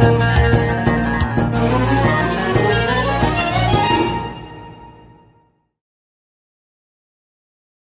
Bye.